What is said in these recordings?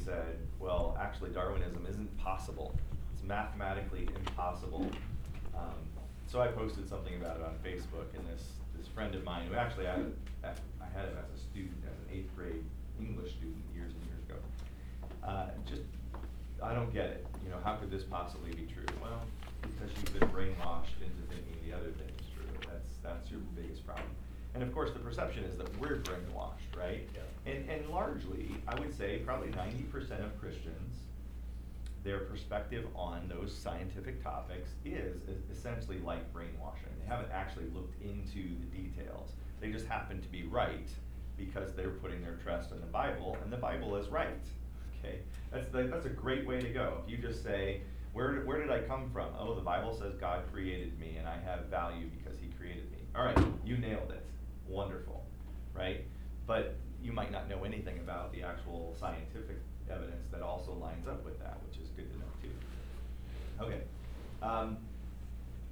said, well, actually Darwinism isn't possible. It's mathematically impossible. Um, so I posted something about it on Facebook, and this, this friend of mine, who actually I, I had him as a student, as an eighth grade English student years and years ago, uh, just, I don't get it. You know, how could this possibly be true? Well, because you've been brainwashed into thinking the other thing is true. That's, that's your biggest problem. And of course, the perception is that we're brainwashed, right? And, and largely, I would say probably ninety percent of Christians, their perspective on those scientific topics is essentially like brainwashing. They haven't actually looked into the details. They just happen to be right because they're putting their trust in the Bible, and the Bible is right. Okay, that's the, that's a great way to go. If you just say, where, where did I come from? Oh, the Bible says God created me, and I have value because He created me. All right, you nailed it. Wonderful, right? But you might not know anything about the actual scientific evidence that also lines up with that, which is good to know too. Okay. Um,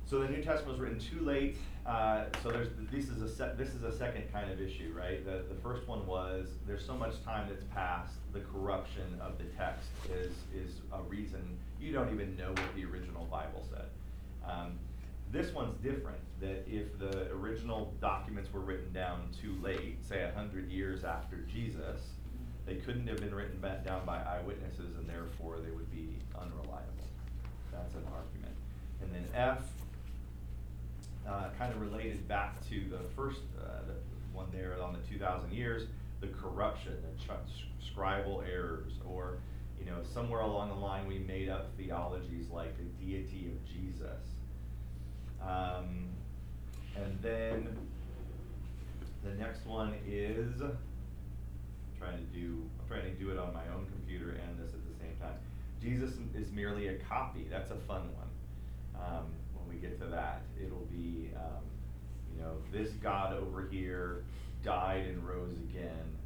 so the New Testament was written too late. Uh, so there's this is a this is a second kind of issue, right? The the first one was there's so much time that's passed. The corruption of the text is is a reason you don't even know what the original Bible said. Um, this one's different. That if the original documents were written down too late, say a hundred years after Jesus, they couldn't have been written back down by eyewitnesses, and therefore they would be unreliable. That's an argument. And then F, uh, kind of related back to the first, uh, the one there on the two thousand years, the corruption, the scribal errors, or, you know, somewhere along the line, we made up theologies like the deity of Jesus. Um, and then, the next one is, trying to do, I'm trying to do it on my own computer and this at the same time. Jesus is merely a copy, that's a fun one. Um, when we get to that, it'll be, um, you know, this God over here died and rose again,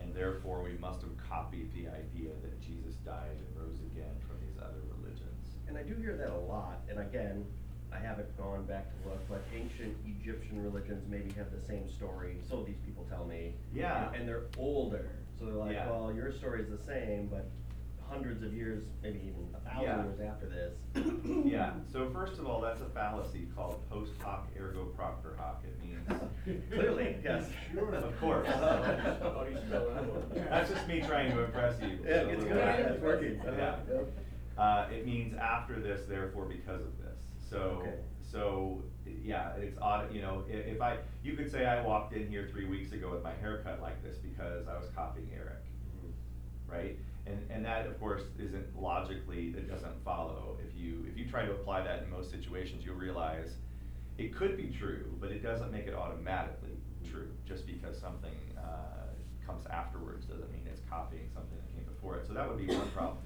and therefore we must have copied the idea that Jesus died and rose again from these other religions. And I do hear that a lot, and again, I haven't gone back to look, but ancient Egyptian religions maybe have the same story, so these people tell me. Yeah. And- And they're older, so they're like, Yeah. well, your story's the same, but hundreds of years, maybe even a Yeah. thousand years after this. Yeah, so first of all, that's a fallacy called post hoc ergo propter hoc. It means. Clearly, yes. Sure. Of course. How do you spell that one? That's just me trying to impress you. Yeah, it's good, it's working. Yeah. Yep. Uh, it means after this, therefore because of this. So, Okay. so, yeah, it's odd, you know, i- if I, you could say I walked in here three weeks ago with my haircut like this because I was copying Eric, right? And, and that, of course, isn't logically, it doesn't follow. If you, if you try to apply that in most situations, you'll realize it could be true, but it doesn't make it automatically true. Just because something, uh, comes afterwards doesn't mean it's copying something that came before it. So that would be one problem.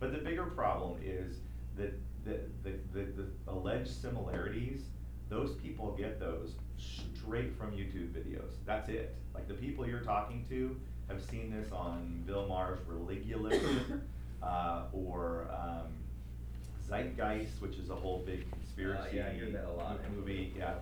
But the bigger problem is that the, the, the, the alleged similarities, those people get those straight from YouTube videos. That's it. Like the people you're talking to have seen this on Bill Maher's Religulous, uh, or, um, Zeitgeist, which is a whole big conspiracy. Uh, yeah, that a lot. Movie, yeah.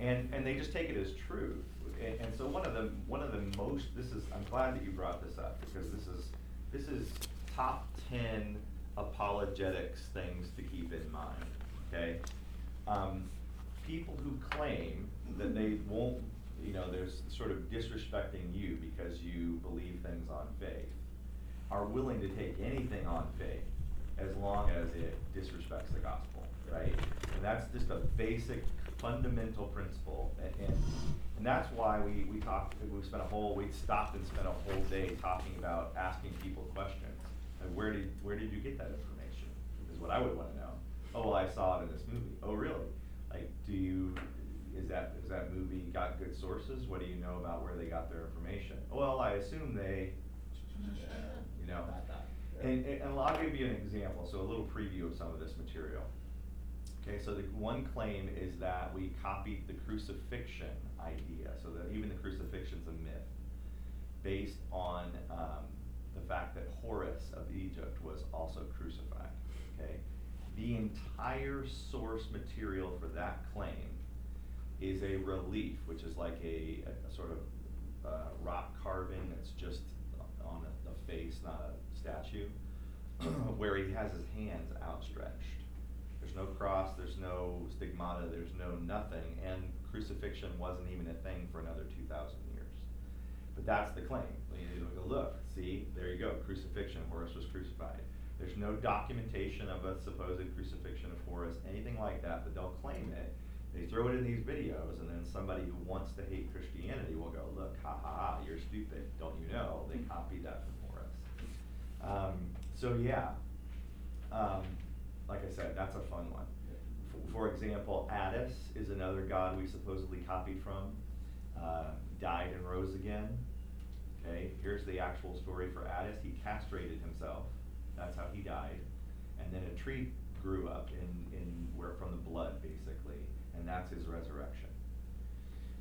And, and they just take it as true. And, and so one of the, one of the most, this is, I'm glad that you brought this up, because this is, this is top ten apologetics things to keep in mind, okay? Um, people who claim that they won't, you know, there's sort of disrespecting you because you believe things on faith, are willing to take anything on faith as long as it disrespects the gospel, right? And that's just a basic fundamental principle, and, and, and that's why we, we talked, we spent a whole, we stopped and spent a whole day talking about asking people questions. Like, where did, where did you get that information, is what I would wanna know. Oh, well, I saw it in this movie. Oh, really? Like, do you, is that, is that movie got good sources? What do you know about where they got their information? Well, I assume they, you know. And, and and I'll give you an example, so a little preview of some of this material. Okay, so the one claim is that we copied the crucifixion idea, so that even the crucifixion's a myth, based on, um, the fact that Horus of Egypt was also crucified, okay? The entire source material for that claim is a relief, which is like a, a, a sort of, uh, rock carving that's just on a, the face, not a statue, where he has his hands outstretched. There's no cross, there's no stigmata, there's no nothing, and crucifixion wasn't even a thing for another two thousand years. But that's the claim. You go, look, see, there you go, crucifixion, Horus was crucified. There's no documentation of a supposed crucifixion of Horus, anything like that, but they'll claim it. They throw it in these videos, and then somebody who wants to hate Christianity will go, look, ha ha ha, you're stupid, don't you know? They copied that from Horus. Um, so yeah, um, like I said, that's a fun one. For, for example, Attis is another god we supposedly copied from, uh, died and rose again. Okay, here's the actual story for Attis. He castrated himself. That's how he died. And then a tree grew up in, in where from the blood, basically, and that's his resurrection.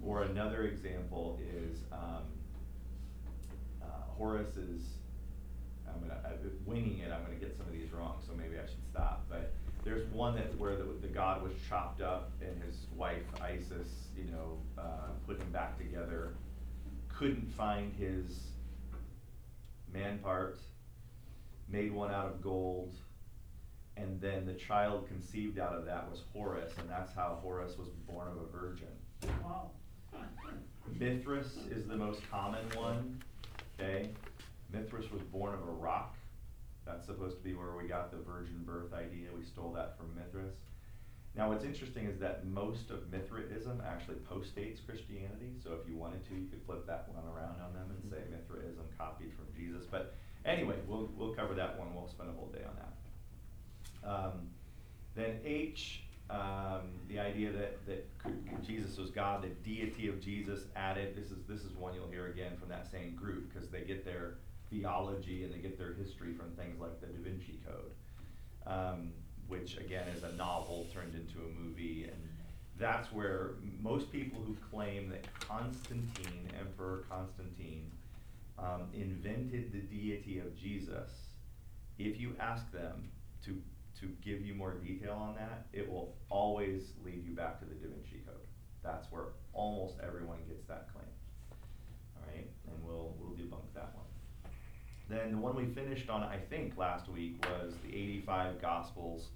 Or another example is um, uh, Horus's. I'm gonna I, winging it. I'm gonna get some of these wrong, so maybe I should stop. But there's one that where the, the god was chopped up, and his wife Isis, you know, uh, put him back together. Couldn't find his man part. Made one out of gold, and then the child conceived out of that was Horus, and that's how Horus was born of a virgin. Wow. Mithras is the most common one, okay? Mithras was born of a rock. That's supposed to be where we got the virgin birth idea. We stole that from Mithras. Now, what's interesting is that most of Mithraism actually postdates Christianity. So if you wanted to, you could flip that one around on them and say Mithraism copied from Jesus. But anyway, we'll, we'll cover that one. We'll spend a whole day on that. Um, then H, um, the idea that, that Jesus was God, the deity of Jesus added. This is this is one you'll hear again from that same group because they get their theology and they get their history from things like the Da Vinci Code, um, which again is a novel turned into a movie, and that's where most people who claim that Constantine, Emperor Constantine, um, invented the deity of Jesus, if you ask them to to give you more detail on that, it will always lead you back to the Da Vinci Code. That's where almost everyone gets that claim. All right, and we'll we'll debunk that one. Then the one we finished on, I think, last week was the 85 Gospels.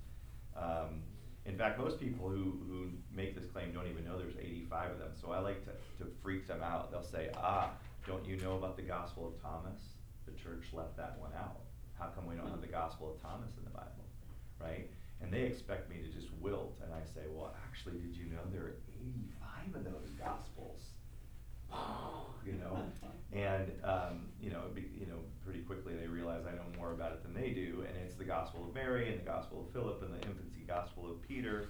Um, in fact, most people who, who make this claim don't even know there's 85 of them. So I like to, to freak them out. They'll say, ah, don't you know about the Gospel of Thomas? The church left that one out. How come we don't have the Gospel of Thomas in the Bible? Right? And they expect me to just wilt. And I say, well, actually, did you know there are 85 of those Gospels? you know, and um, you know, be, you know, pretty quickly they realize I know more about it than they do, and it's the Gospel of Mary and the Gospel of Philip and the infancy Gospel of Peter,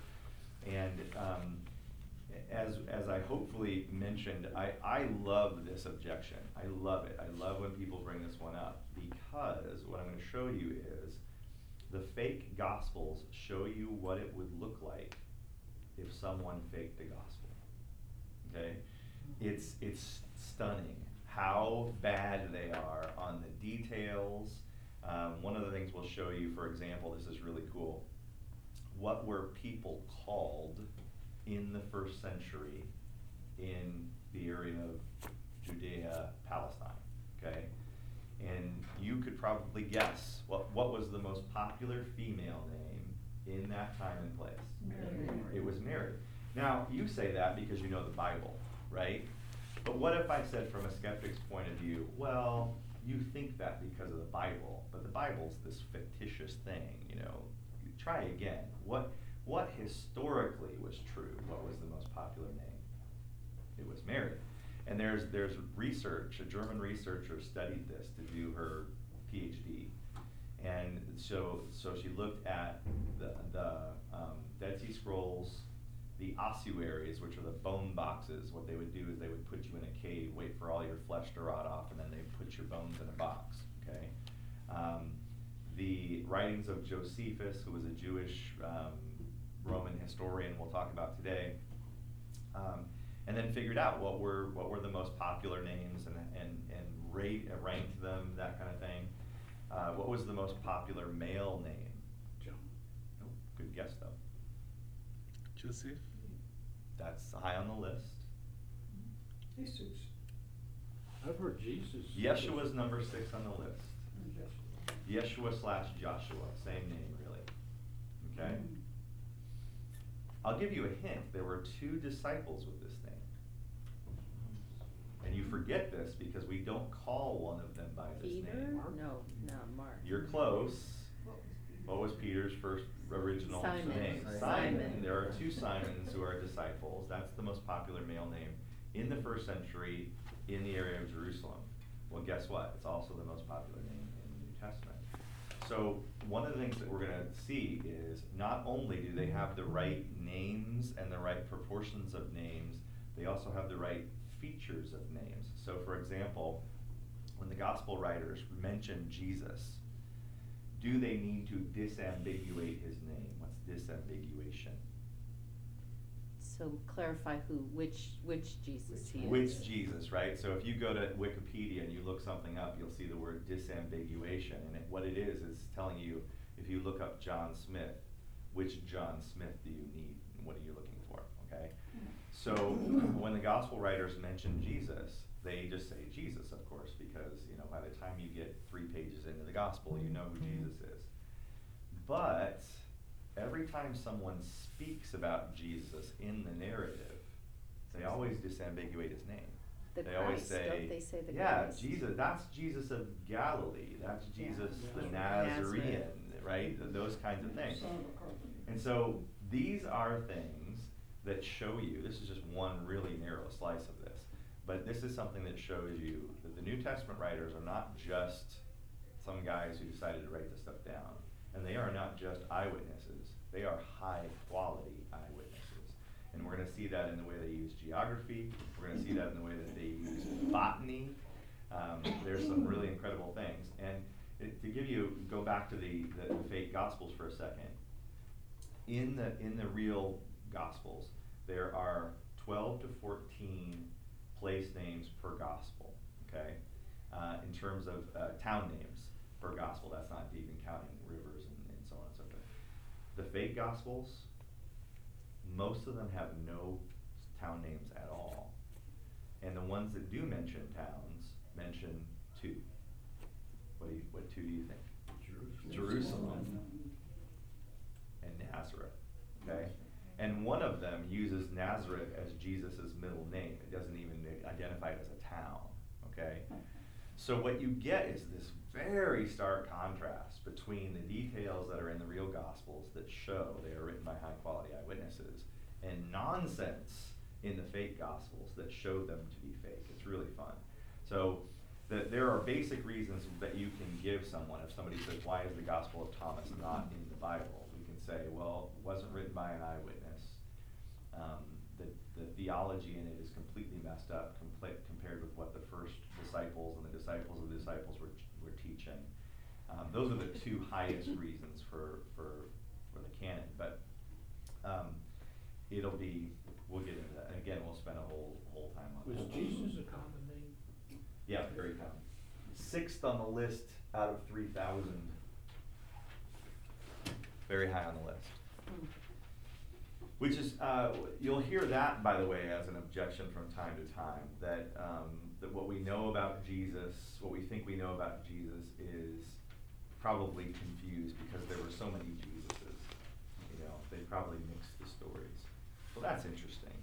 and um, as as I hopefully mentioned, I I love this objection. I love it. I love when people bring this one up because what I'm going to show you is the fake Gospels show you what it would look like if someone faked the gospel. Okay it's it's stunning how bad they are on the details. Um, one of the things we'll show you, for example, this is really cool. What were people called in the first century in the area of Judea, Palestine? Okay, and you could probably guess what what was the most popular female name in that time and place. Mary. It was Mary. Now you say that because you know the Bible right? But what if I said from a skeptic's point of view, well, you think that because of the Bible, but the Bible's this fictitious thing, you know. Try again. What what historically was true? What was the most popular name? It was Mary. And there's there's research, a German researcher studied this to do her PhD. And so so she looked at the the um, Dead Sea Scrolls, the ossuaries, which are the bone boxes, what they would do is they would put you in a cave, wait for all your flesh to rot off, and then they'd put your bones in a box. Okay. Um, the writings of Josephus, who was a Jewish um, Roman historian, we'll talk about today, um, and then figured out what were what were the most popular names and and and rate uh, ranked them, that kind of thing. Uh, what was the most popular male name? John. Nope, good guess though. Joseph? That's high on the list. Jesus. I've heard Jesus. Yeshua's number six on the list. Yeshua slash Joshua, same name really. Okay? Mm-hmm. I'll give you a hint. There were two disciples with this name. And you forget this because we don't call one of them by this Peter? name. No, no, Mark. You're close. What was Peter's first original Simon. name? Simon. There are two Simons who are disciples. That's the most popular male name in the first century in the area of Jerusalem. Well, guess what? It's also the most popular name in the New Testament. So one of the things that we're gonna see is not only do they have the right names and the right proportions of names, they also have the right features of names. So for example, when the gospel writers mention Jesus, do they need to disambiguate his name? What's disambiguation? So clarify who, which, which Jesus he is. Which Jesus, right? So if you go to Wikipedia and you look something up, you'll see the word disambiguation. And it, what it is, is telling you, if you look up John Smith, which John Smith do you need? And what are you looking for? Okay? Mm. So when the gospel writers mention Jesus, they just say Jesus, of course, because, you know, by the time you get three pages into the gospel, you know who mm-hmm. Jesus is. But every time someone speaks about Jesus in the narrative, they always disambiguate his name. The they always say, don't they say the yeah, Christ? Jesus. That's Jesus of Galilee. That's Yeah. Jesus the Yeah. Nazarene, Nazareth. right? Those kinds of things. Son of a carpenter. And so these are things that show you. This is just one really narrow slice of this, but this is something that shows you that the New Testament writers are not just some guys who decided to write this stuff down, and they are not just eyewitnesses. They are high quality eyewitnesses. And we're gonna see that in the way they use geography, we're gonna see that in the way that they use botany. Um, there's some really incredible things. And it, to give you, go back to the, the the fake gospels for a second. In the, in the real gospels, there are twelve to fourteen place names per gospel, okay? Uh, in terms of, uh, town names per gospel, that's not even counting rivers and, and so on and so forth. The fake gospels, most of them have no town names at all. And the ones that do mention towns, mention two. What do you, what two do you think? Jerusalem and Nazareth, okay? And one of them uses Nazareth as Jesus' middle name. It doesn't even identify it as a town, okay? So what you get is this very stark contrast between the details that are in the real gospels that show they are written by high quality eyewitnesses and nonsense in the fake gospels that show them to be fake. It's really fun. So the, there are basic reasons that you can give someone if somebody says, why is the Gospel of Thomas not in the Bible? We can say, well, it wasn't written by an eyewitness. Um, the, the theology in it is completely messed up compla- compared with what the first disciples and the disciples of the disciples were, were teaching. Um, those are the two highest reasons for, for, for the canon, but, um, it'll be, we'll get into that, and again, we'll spend a whole, whole time on Was that. Jesus a common name? Yeah, very common. Sixth on the list out of three thousand. Very high on the list. Which is, uh, you'll hear that, by the way, as an objection from time to time, that, um, that what we know about Jesus, what we think we know about Jesus is probably confused because there were so many Jesuses. You know, they probably mixed the stories. Well, that's interesting.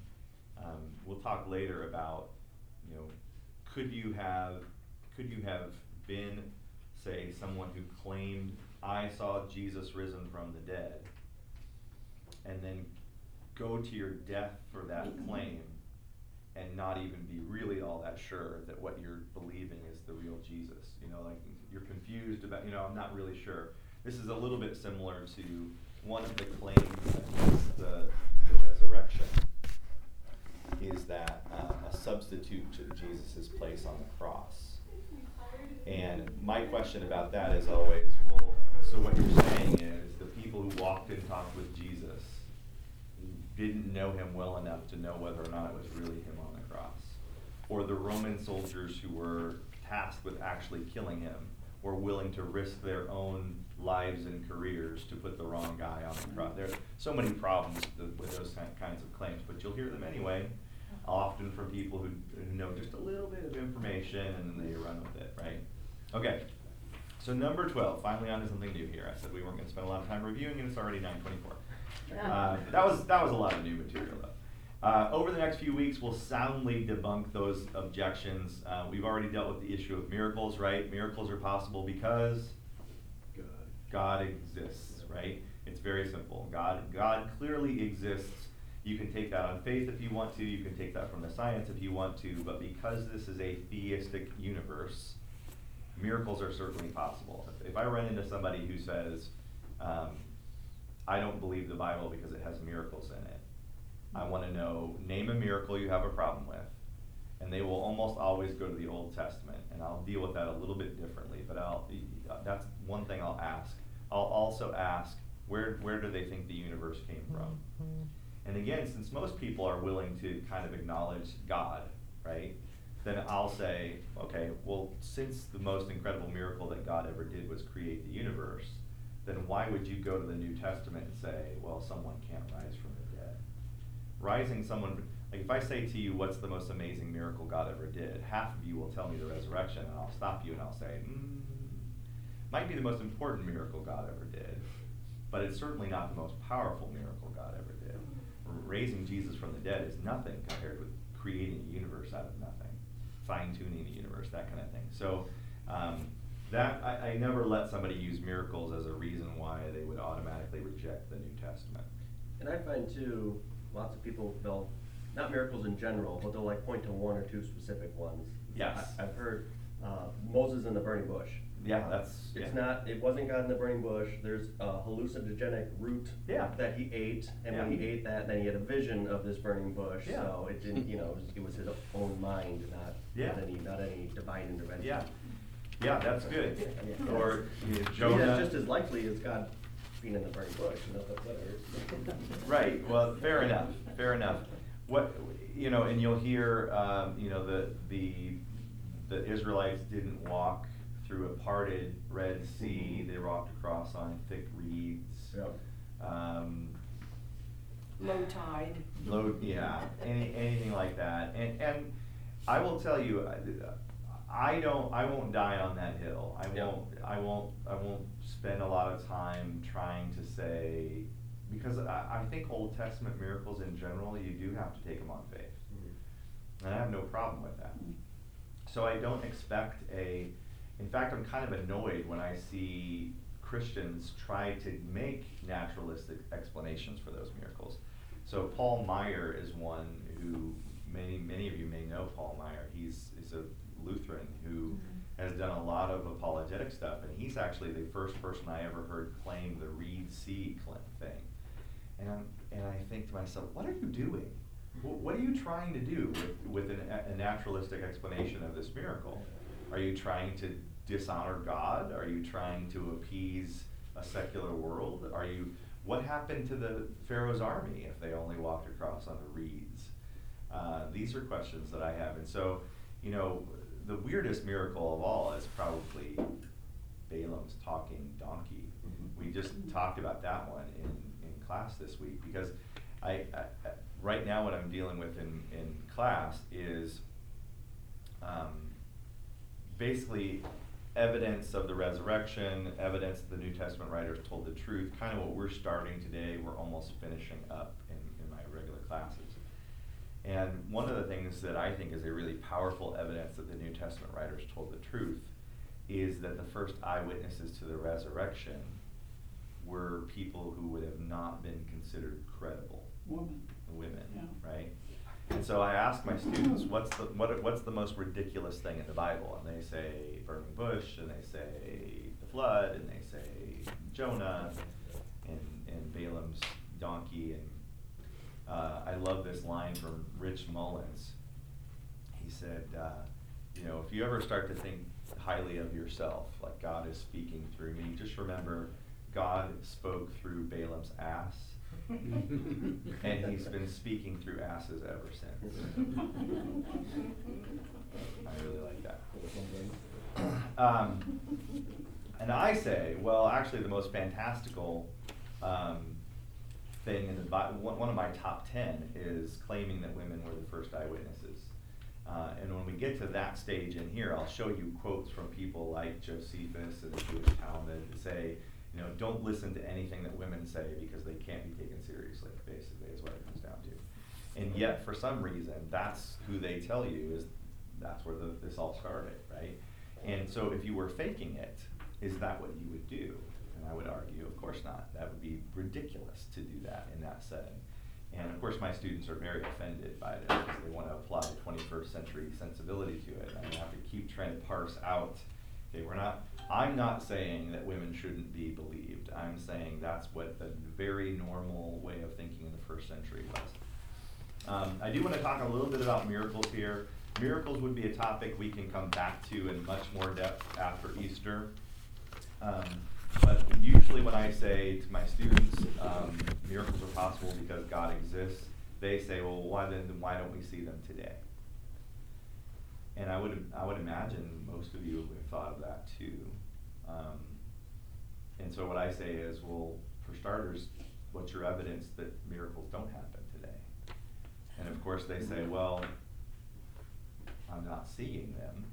Um, we'll talk later about, you know, could you have, could you have been, say, someone who claimed, I saw Jesus risen from the dead, and then go to your death for that claim and not even be really all that sure that what you're believing is the real Jesus. You know, like you're confused about, you know, I'm not really sure. This is a little bit similar to one of the claims against the, the resurrection is that uh, a substitute to Jesus' place on the cross. And my question about that is always, well, so what you're saying is the people who walked and talked with Jesus didn't know him well enough to know whether or not it was really him on the cross. Or the Roman soldiers who were tasked with actually killing him were willing to risk their own lives and careers to put the wrong guy on the cross. There are so many problems with those kinds of claims, but you'll hear them anyway, often from people who know just a little bit of information and then they run with it, right? Okay, So number twelve, finally on onto something new here. I said we weren't gonna spend a lot of time reviewing and it's already nine twenty-four. Uh, that was, that was a lot of new material though. Uh, over the next few weeks, we'll soundly debunk those objections. Uh, we've already dealt with the issue of miracles, right? Miracles are possible because God exists, right? It's very simple. God, God clearly exists. You can take that on faith if you want to. You can take that from the science if you want to. But because this is a theistic universe, miracles are certainly possible. If, if I run into somebody who says, um, "I don't believe the Bible because it has miracles in it," I want to know name a miracle you have a problem with, and they will almost always go to the Old Testament, and I'll deal with that a little bit differently. But I'll that's one thing I'll ask. I'll also ask where where do they think the universe came from? And again, since most people are willing to kind of acknowledge God, right? Then I'll say, okay, well, since the most incredible miracle that God ever did was create the universe, then why would you go to the New Testament and say, well, someone can't rise from the dead? Rising someone, like if I say to you, what's the most amazing miracle God ever did? Half of you will tell me the resurrection, and I'll stop you and I'll say, mm, might be the most important miracle God ever did, but it's certainly not the most powerful miracle God ever did. Raising Jesus from the dead is nothing compared with creating a universe out of nothing, fine tuning the universe, that kind of thing. So, um, that, I, I never let somebody use miracles as a reason why they would automatically reject the New Testament. And I find too, lots of people, they'll, not miracles in general, but they'll like point to one or two specific ones. Yes. I- I've heard, uh, Moses in the burning bush. Yeah, that's- It's yeah. not, it wasn't God in the burning bush, there's a hallucinogenic root Yeah. that he ate, and when he ate that, then he had a vision of this burning bush, Yeah. so it didn't, you know, it was- it was his own mind, not, Yeah. not any, not any divine intervention. Yeah, yeah, that's good. Yeah. Or you know, Jonah. that's just as likely as God being in the burning bush, you know, but whatever. Right, well, fair enough, fair enough. What, you know, and you'll hear, um, you know, the, the, the Israelites didn't walk through a parted Red Sea, they walked across on thick reeds. Yep. Um, low tide. low, yeah, any, anything like that. And, and I will tell you, I, I don't, I won't die on that hill. I Yeah. won't, I won't, I won't spend a lot of time trying to say, because I, I think Old Testament miracles in general, you do have to take them on faith. Mm-hmm. And I have no problem with that. So I don't expect a, in fact, I'm kind of annoyed when I see Christians try to make naturalistic explanations for those miracles. So Paul Maier is one who, many, many of you may know Paul Maier. He's, he's a Lutheran who has done a lot of apologetic stuff, and he's actually the first person I ever heard claim the Reed Sea thing. And I'm, and I think to myself, what are you doing? Wh- What are you trying to do with, with an, a naturalistic explanation of this miracle? Are you trying to dishonor God? Are you trying to appease a secular world? Are you, what happened to the Pharaoh's army if they only walked across on the reeds? Uh, these are questions that I have. And so, you know, the weirdest miracle of all is probably Balaam's talking donkey. Mhm. We just talked about that one in, in class this week because I, I, I- right now what I'm dealing with in, in class is um, basically evidence of the resurrection, evidence that the New Testament writers told the truth, kind of what we're starting today, we're almost finishing up in, in my regular classes. And one of the things that I think is a really powerful evidence that the New Testament writers told the truth is that the first eyewitnesses to the resurrection were people who would have not been considered credible Woman. women, Yeah. right? And so I ask my students, what's the what, what's the most ridiculous thing in the Bible? And they say burning bush, and they say the flood, and they say Jonah, and and Balaam's donkey, and uh, I love this line from Rich Mullins. He said, uh, you know, if you ever start to think highly of yourself, like God is speaking through me, just remember God spoke through Balaam's ass. and he's been speaking through asses ever since. I really like that. Um, and I say, well, actually, the most fantastical um, thing in the one, of my top ten is claiming that women were the first eyewitnesses. Uh, and when we get to that stage in here, I'll show you quotes from people like Josephus and the Jewish Talmud that say, you know, don't listen to anything that women say because they can't be taken seriously, basically, is what it comes down to. And yet, for some reason, that's who they tell you is, that's where the, this all started, right? And so if you were faking it, is that what you would do? I would argue, of course not. That would be ridiculous to do that in that setting. And of course, my students are very offended by this because they want to apply the twenty-first century sensibility to it. I have to keep trying to parse out, okay, we're not, I'm not saying that women shouldn't be believed. I'm saying that's what the very normal way of thinking in the first century was. Um, I do want to talk a little bit about miracles here. Miracles would be a topic we can come back to in much more depth after Easter. Um, but usually when I say to my students, um, miracles are possible because God exists, they say, well, why then, why don't we see them today? And I would, I would imagine most of you have thought of that too. Um, and so what I say is, well, for starters, what's your evidence that miracles don't happen today? And of course, they say, well, I'm not seeing them.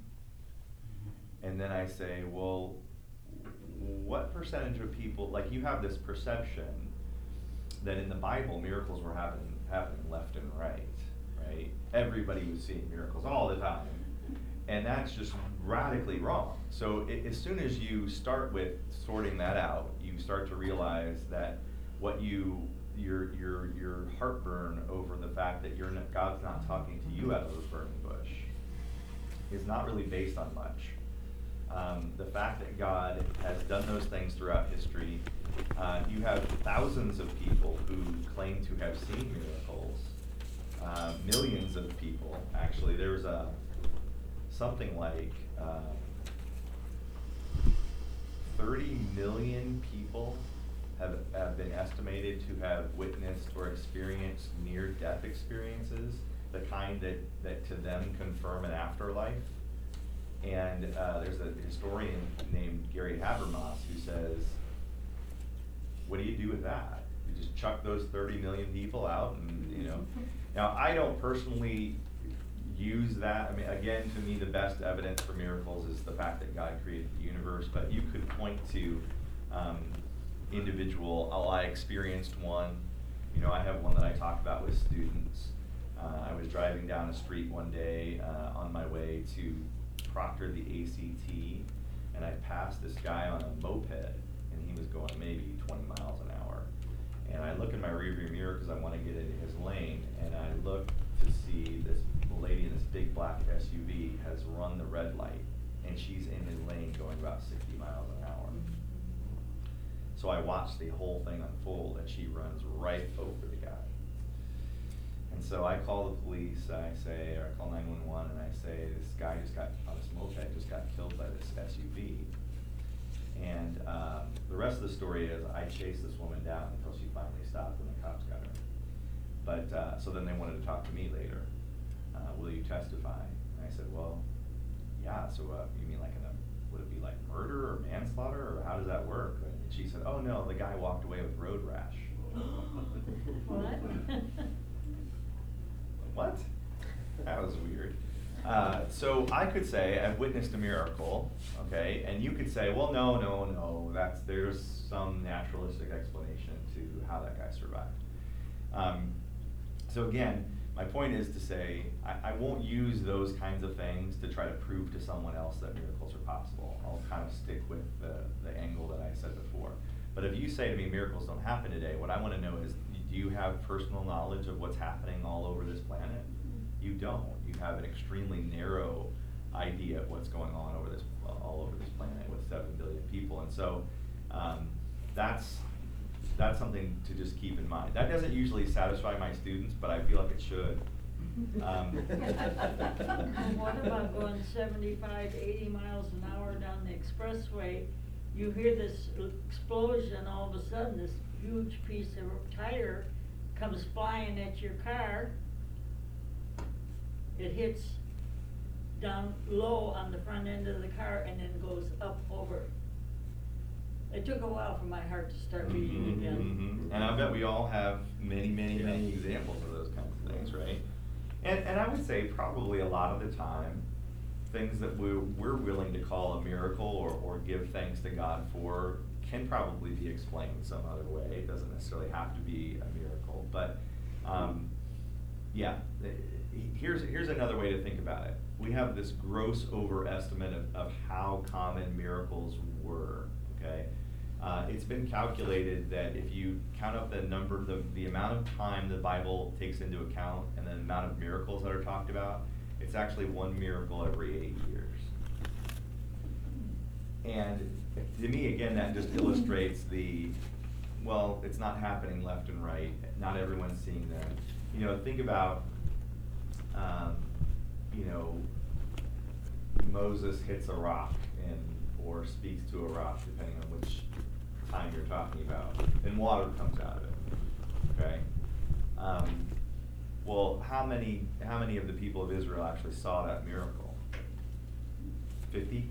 And then I say, well, what percentage of people, like you have this perception that in the Bible, miracles were happening, happening left and right, right? Everybody was seeing miracles all the time. And that's just radically wrong. So i as soon as you start with sorting that out, you start to realize that what you, your, your, your heartburn over the fact that you're not, God's not talking to you out of the burning bush is not really based on much. Um, the fact that God has done those things throughout history, uh, you have thousands of people who claim to have seen miracles. Uh, millions of people, actually. There's a something like uh, 30 million people have, have been estimated to have witnessed or experienced near-death experiences, the kind that, that to them confirm an afterlife. And uh, there's a historian named Gary Habermas who says, what do you do with that? You just chuck those 30 million people out and, you know. Now, I don't personally use that. I mean, again, to me, the best evidence for miracles is the fact that God created the universe, but you could point to um, individual, oh, I experienced one. You know, I have one that I talk about with students. Uh, I was driving down a street one day uh, on my way to Proctor the ACT, and I passed this guy on a moped, and he was going maybe 20 miles an hour. And I look in my rearview mirror because I want to get into his lane, and I look to see this lady in this big black SUV has run the red light, and she's in his lane going about 60 miles an hour. So I watch the whole thing unfold, and she runs right over so I call the police, I say, or I call nine one one, and I say, this guy just got, on this moped, just got killed by this SUV. And, um, the rest of the story is, I chased this woman down until she finally stopped and the cops got her. But, uh, so then they wanted to talk to me later, uh, will you testify? And I said, well, yeah, so, uh, you mean like in a, would it be like murder or manslaughter, or how does that work? And she said, oh, no, the guy walked away with road rash. What? What? That was weird. Uh, so I could say I've witnessed a miracle, okay, and you could say, well, no, no, no, that's there's some naturalistic explanation to how that guy survived. Um, so again, my point is to say I, I won't use those kinds of things to try to prove to someone else that miracles are possible. I'll kind of stick with the, the angle that I said before. But if you say to me miracles don't happen today, what I want to know is do you have personal knowledge of what's happening all over this planet? You don't. You have an extremely narrow idea of what's going on over this all over this planet with seven billion people, and so um, that's that's something to just keep in mind. That doesn't usually satisfy my students, but I feel like it should. Um, And what about going 75, 80 miles an hour down the expressway? You hear this explosion, all of a sudden, this huge piece of tire comes flying at your car. It hits down low on the front end of the car and then goes up over. It took a while for my heart to start beating Mhm, again. mhm. And I bet we all have many, many, Yeah. many examples of those kinds of things, right? And, and I would say probably a lot of the time, things that we're, we're willing to call a miracle or, or give thanks to God for can probably be explained some other way. It doesn't necessarily have to be a miracle, but, um, yeah, here's, here's another way to think about it. We have this gross overestimate of, of how common miracles were, okay? Uh, it's been calculated that if you count up the number, the, the amount of time the Bible takes into account and the amount of miracles that are talked about, it's actually one miracle every eight years. And to me, again, that just illustrates the, well, it's not happening left and right, not everyone's seeing them. You know, think about, um, you know, Moses hits a rock and, or speaks to a rock, depending on which time you're talking about, and water comes out of it, okay? Um, well, how many, how many of the people of Israel actually saw that miracle? Fifty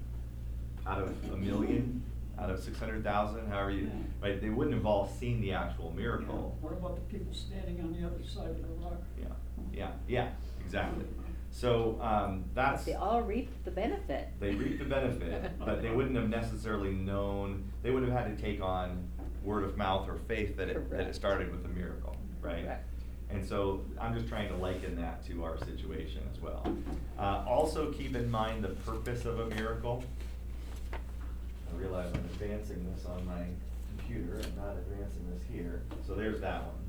out of a million, out of six hundred thousand, however you, right, they wouldn't have all seen the actual miracle. What about the people standing on the other side of the rock? Yeah, yeah, yeah, exactly. So, um, that's. They all reap the benefit. They reap the benefit, but they wouldn't have necessarily known, they would have had to take on word of mouth or faith that it, that it Correct. started with a miracle, right? Correct. And so I'm just trying to liken that to our situation as well. Uh, also keep in mind the purpose of a miracle. I realize I'm advancing this on my computer and not advancing this here, so there's that one.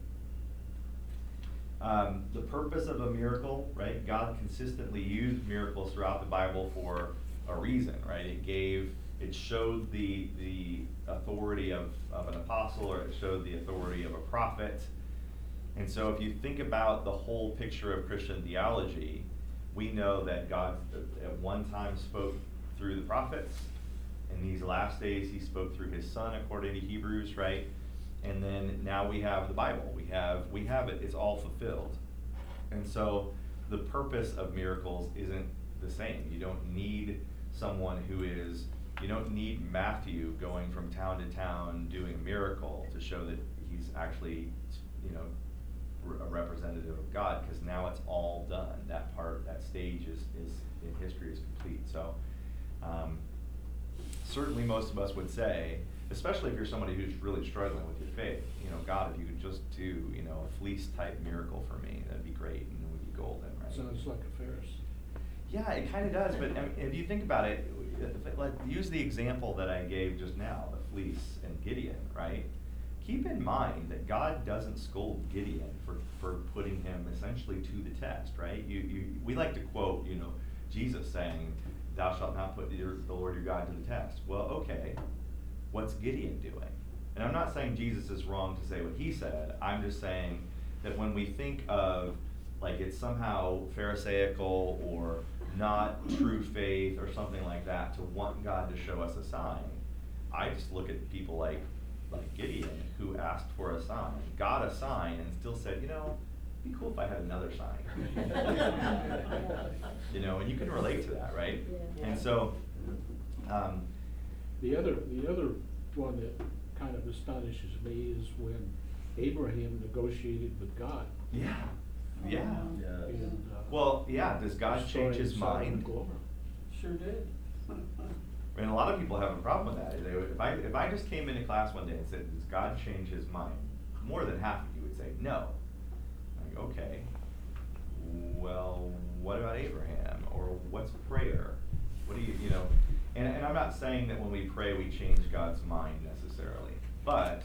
Um, the purpose of a miracle, right? God consistently used miracles throughout the Bible for a reason, right? It gave, it showed the, the authority of, of an apostle or it showed the authority of a prophet. And so if you think about the whole picture of Christian theology, we know that God at one time spoke through the prophets. In these last days, he spoke through his son, according to Hebrews, right? And then now we have the Bible. We have we have it. It's all fulfilled. And so the purpose of miracles isn't the same. You don't need someone who is you don't need Matthew going from town to town doing a miracle to show that he's actually you know a representative of God because now it's all done. That part, that stage is, is in history is complete. So um, certainly most of us would say, especially if you're somebody who's really struggling with your faith, you know, God, if you could just do, you know, a fleece type miracle for me, that'd be great and it would be golden, right? Sounds like a Ferris. Yeah, it kind of does, but I mean, if you think about it- like, use the example that I gave just now, the fleece and Gideon, right? Keep in mind that God doesn't scold Gideon for, for putting him essentially to the test, right? You, you, we like to quote, you know, Jesus saying, thou shalt not put your, the Lord your God to the test. Well, okay, what's Gideon doing? And I'm not saying Jesus is wrong to say what he said, I'm just saying that when we think of like it's somehow pharisaical or not true faith or something like that to want God to show us a sign. I just look at people like like Gideon who asked for a sign, got a sign, and still said, you know, be cool if I had another sign. you know, and you can relate to that, right? Yeah. And so, um, The other, the other one that kind of astonishes me is when Abraham negotiated with God. yeah, yeah. Yeah. And, uh, Well, yeah. Does God change His mind? Sure did. And a lot of people have a problem with that. They If I, if I just came into class one day and said, does God change his mind? More than half of you would say, no. Like, okay, well, what about Abraham? Or what's prayer? What do you, you know, and, and I'm not saying that when we pray, we change God's mind necessarily. But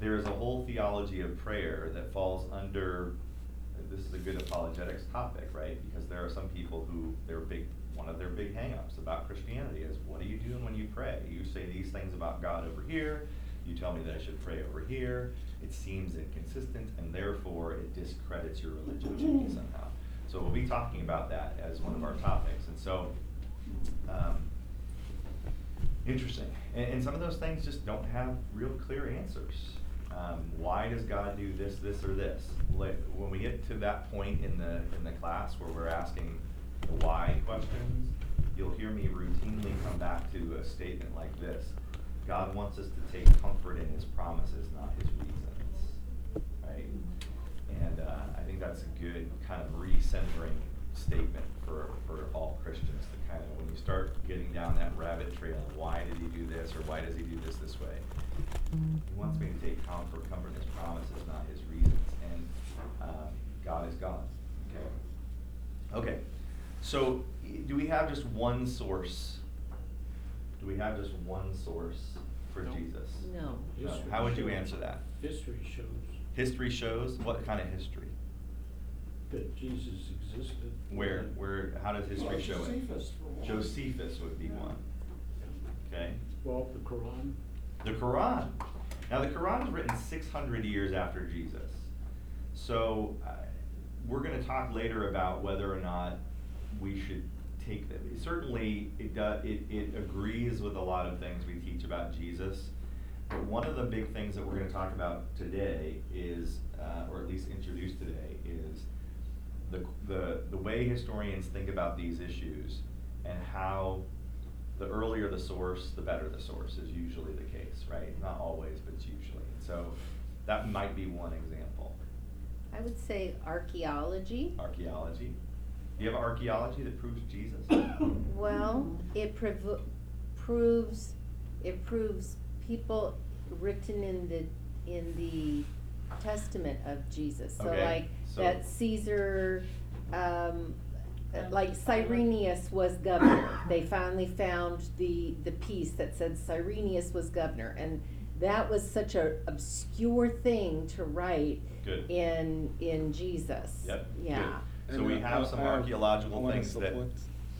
there is a whole theology of prayer that falls under, this is a good apologetics topic, right? Because there are some people who, their big, one of their big hangups about Christianity is, what are you doing when you pray? You say these things about God over here, you tell me that I should pray over here, it seems inconsistent, and therefore it discredits your religion to me somehow. So we'll be talking about that as one of our topics, and so, um, interesting. And, and some of those things just don't have real clear answers. Um, why does God do this, this, or this? When we get to that point in the, in the class where we're asking the why questions, you'll hear me routinely come back to a statement like this. God wants us to take comfort in his promises, not his reasons, right? And, uh, I think that's a good kind of recentering statement for, for all Christians to kind of, when you start getting down that rabbit trail, why did he do this, or why does he do this this way? He wants me to take comfort, comfort in his promises, not his reasons, and, um, God is God, okay? Okay, so, do we have just one source? Do we have just one source for No. Jesus? No. No. How would you answer that? History shows History shows, what kind of history? that Jesus existed. Where, where, how does history Well, show it? Josephus for one. Josephus would be Yeah. one, okay? Well, the Quran, The Quran. Now, the Quran was written six hundred years after Jesus. So, uh, we're gonna talk later about whether or not we should take them. Certainly, it does, it, it agrees with a lot of things we teach about Jesus. But one of the big things that we're gonna talk about today is, uh, or at least introduce today, is the, the, the way historians think about these issues and how the earlier the source, the better the source is usually the case, right? Not always, but it's usually. So that might be one example. I would say archaeology. Archaeology. Do you have archaeology that proves Jesus? Well, it provo- proves, it proves people written in the, in the testament of Jesus. So Okay, like, so- that Caesar, um, Um, like Cyrenius was governor. They finally found the, the piece that said Cyrenius was governor. And that was such a obscure thing to write Good. in, in Jesus. Yep, good. Yeah. So And, we uh, have I- some I- archaeological I wanna things that- support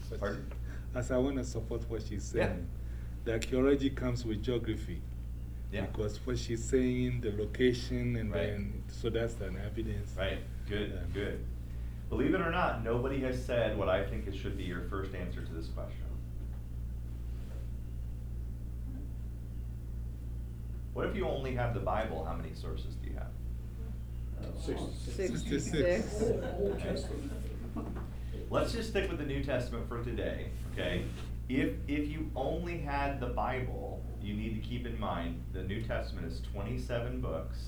what- Pardon? As I want to support what she's Yeah. saying. The archaeology comes with geography. Yeah. Because what she's saying, the location, and Right. then, so that's an evidence. Right, good, Yeah. good. Believe it or not, nobody has said what I think it should be your first answer to this question. What if you only have the Bible, how many sources do you have? Sixty-six. Let's just stick with the New Testament for today, okay? If, if you only had the Bible, you need to keep in mind, the New Testament is twenty-seven books.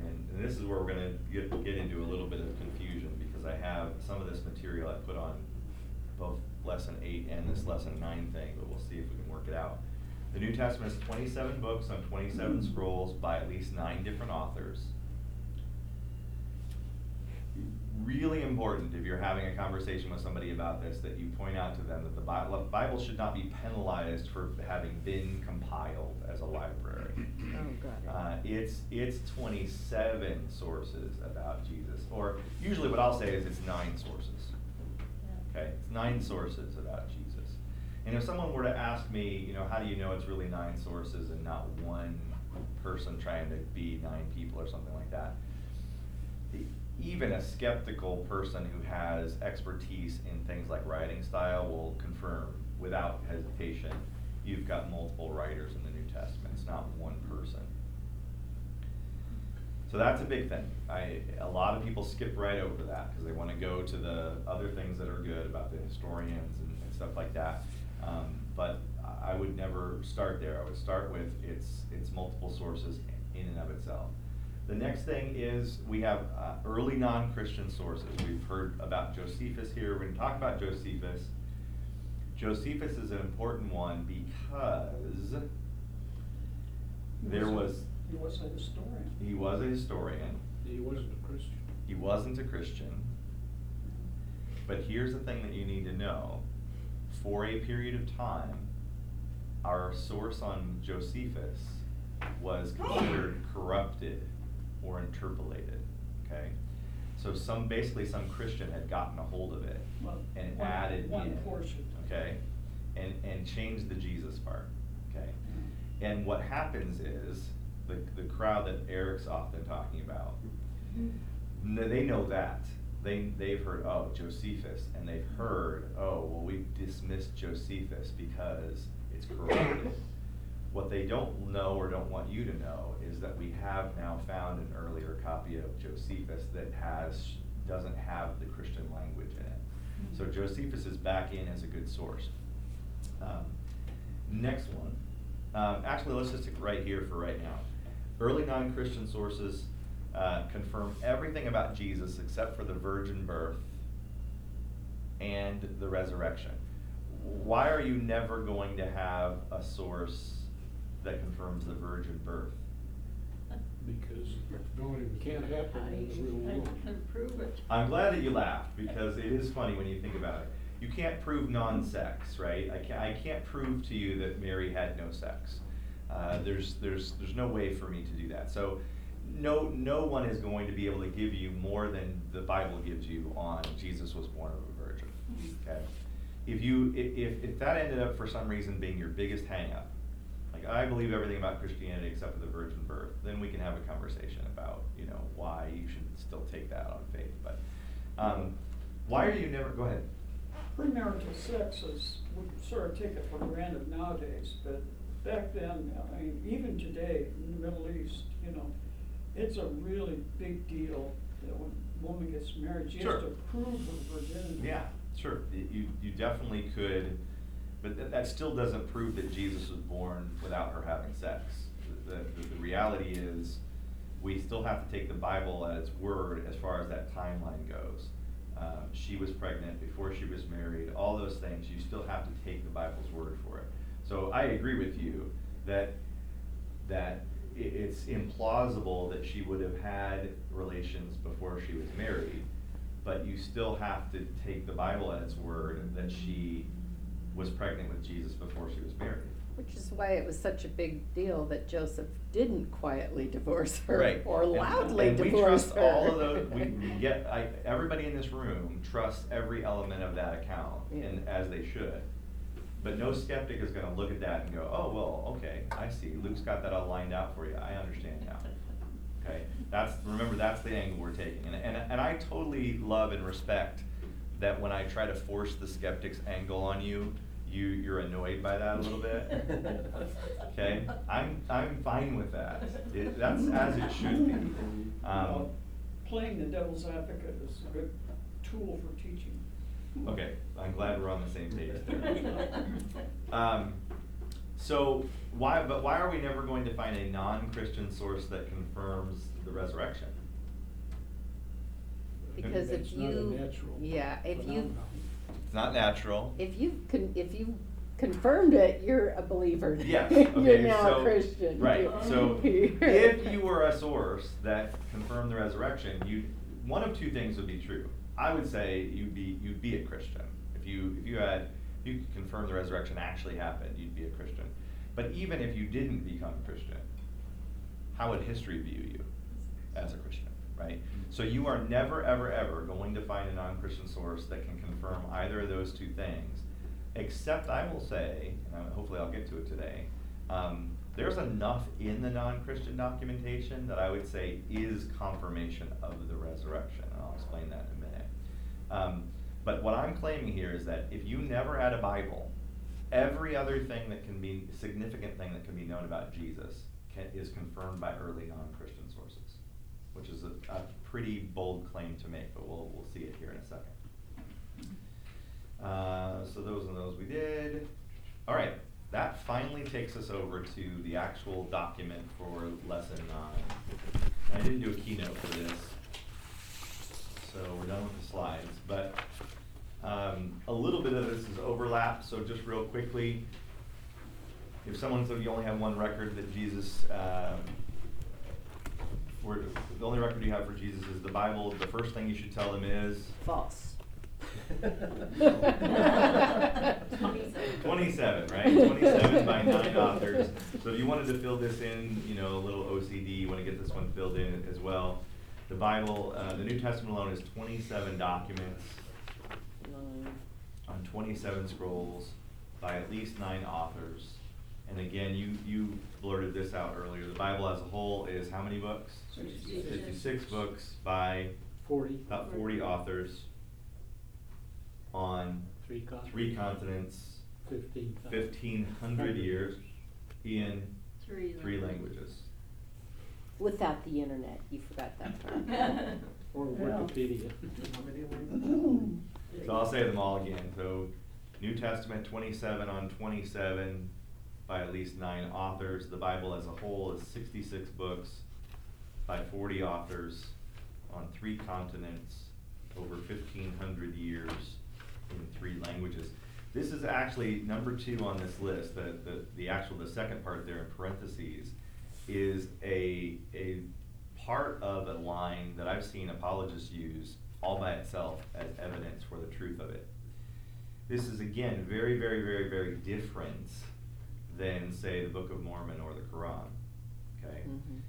And, and this is where we're gonna get, get into a little bit of confusion, because I have some of this material I put on both lesson eight and this lesson nine thing, but we'll see if we can work it out. The New Testament is twenty-seven books on twenty-seven scrolls by at least nine different authors really important if you're having a conversation with somebody about this, that you point out to them that the Bible, Bible should not be penalized for having been compiled as a library. Oh, got it. Uh, it's, it's twenty-seven sources about Jesus, or usually what I'll say is it's nine sources. Okay, it's nine sources about Jesus. And if someone were to ask me, you know, how do you know it's really nine sources and not one person trying to be nine people or something like that? Even a skeptical person who has expertise in things like writing style will confirm without hesitation, you've got multiple writers in the New Testament, it's not one person. So that's a big thing. I, a lot of people skip right over that because they want to go to the other things that are good about the historians and, and stuff like that. Um, but I- I would never start there. I would start with its, its multiple sources in and of itself. The next thing is we have uh, early non-Christian sources. We've heard about Josephus here. We're going to talk about Josephus. Josephus is an important one because He there a- was, He was a historian. he was a historian. He wasn't a Christian. He wasn't a Christian. But here's the thing that you need to know. For a period of time, our source on Josephus was considered corrupted or interpolated, okay? So some, basically some Christian had gotten a hold of it Well, and one- added One in, portion. Okay? And, and changed the Jesus part, okay? Mm-hmm. And what happens is, the, the crowd that Eric's often talking about, mm-hmm. they know that. They, they've heard, oh, Josephus, and they've heard, oh, well, we dismissed Josephus because it's corrupted. What they don't know or don't want you to know is that we have now found an earlier copy of Josephus that has, doesn't have the Christian language in it. So Josephus is back in as a good source. Um, Next one, um, actually, let's just stick right here for right now. Early non-Christian sources, uh, confirm everything about Jesus except for the virgin birth and the resurrection. Why are you never going to have a source that confirms the virgin birth? Because it can't happen in the real I world. can prove it. I'm glad that you laughed because it is funny when you think about it. You can't prove non-sex, right? I can't, I can't prove to you that Mary had no sex. Uh, there's, there's, there's no way for me to do that. So, no, no one is going to be able to give you more than the Bible gives you on Jesus was born of a virgin. Okay, if you, if, if that ended up for some reason being your biggest hangup, like I believe everything about Christianity except for the virgin birth, then we can have a conversation about, you know, why you should still take that on faith. But um, why are you never? Go ahead. Premarital sex is, we sort of take it for granted nowadays, but back then, I mean, even today in the Middle East, you know, it's a really big deal that when a woman gets married, she Sure. has to prove her virginity. Yeah, sure. You you definitely could, but that, that still doesn't prove that Jesus was born without her having sex. The, the, the reality is, we still have to take the Bible at its word as far as that timeline goes. Um, she was pregnant before she was married. All those things you still have to take the Bible's word for it. So I agree with you that that i- it's implausible that she would have had relations before she was married, but you still have to take the Bible at its word that she was pregnant with Jesus before she was married. Which is why it was such a big deal that Joseph didn't quietly divorce her Right. or And- loudly and we divorce trust her. all of those, we, we get, I, everybody in this room trusts every element of that account, and as they should. But no skeptic is gonna look at that and go, oh, well, okay, I see, Luke's got that all lined out for you, I understand now. Okay, that's, remember, that's the angle we're taking, and, and, and I totally love and respect that when I try to force the skeptic's angle on you, you, you're annoyed by that a little bit. Okay, I'm, I'm fine with that, it, that's as it should be. Um, Well, Playing the devil's advocate is a good tool for teaching. Okay, I'm glad we're on the same page there. Um, so why, but why are we never going to find a non-Christian source that confirms the resurrection? Because if It's not a you, natural yeah, if you, phenomenon. It's not natural. if you con, if you confirmed it, you're a believer. Yes, You're okay, now so- a Christian. Right, so if you were a source that confirmed the resurrection, you, one of two things would be true. I would say you'd be, you'd be a Christian. If you, if you had, if you could confirm the resurrection actually happened, you'd be a Christian. But even if you didn't become a Christian, how would history view you as a Christian, right? So you are never, ever, ever going to find a non-Christian source that can confirm either of those two things. Except I will say, and hopefully I'll get to it today, um, there's enough in the non-Christian documentation that I would say is confirmation of the resurrection, and I'll explain that in a minute. Um, but what I'm claiming here is that if you never had a Bible, every other thing that can be, significant thing that can be known about Jesus can, is confirmed by early non-Christian sources, which is a, a pretty bold claim to make, but we'll, we'll see it here in a second. Uh, so those and those we did. All right, that finally takes us over to the actual document for lesson nine. I didn't do a keynote for this, so we're done with the slides, but um, a little bit of this is overlap, so just real quickly, if someone said you only have one record that Jesus, um, for, the only record you have for Jesus is the Bible, the first thing you should tell them is False. Twenty-seven, right? Twenty-seven by nine authors. So if you wanted to fill this in, you know, a little OCD, you wanna get this one filled in as well. The Bible, uh, the New Testament alone is twenty-seven documents on twenty-seven scrolls by at least nine authors. And again, you, you blurted this out earlier. The Bible as a whole is how many books? Sixty-six. Fifty-six books by Forty, about forty authors on three continents. three continents, Fifteen. fifteen hundred years in Three. three languages. Without the internet, you forgot that part. Or Wikipedia. So I'll say them all again. So New Testament twenty-seven on twenty-seven by at least nine authors. The Bible as a whole is sixty-six books by forty authors on three continents, over fifteen hundred years in three languages. This is actually number two on this list, the, the, the actual, the second part there in parentheses, is a, a part of a line that I've seen apologists use all by itself as evidence for the truth of it. This is again, very, very, very, very different than, say, the Book of Mormon or the Quran, okay? Mhm.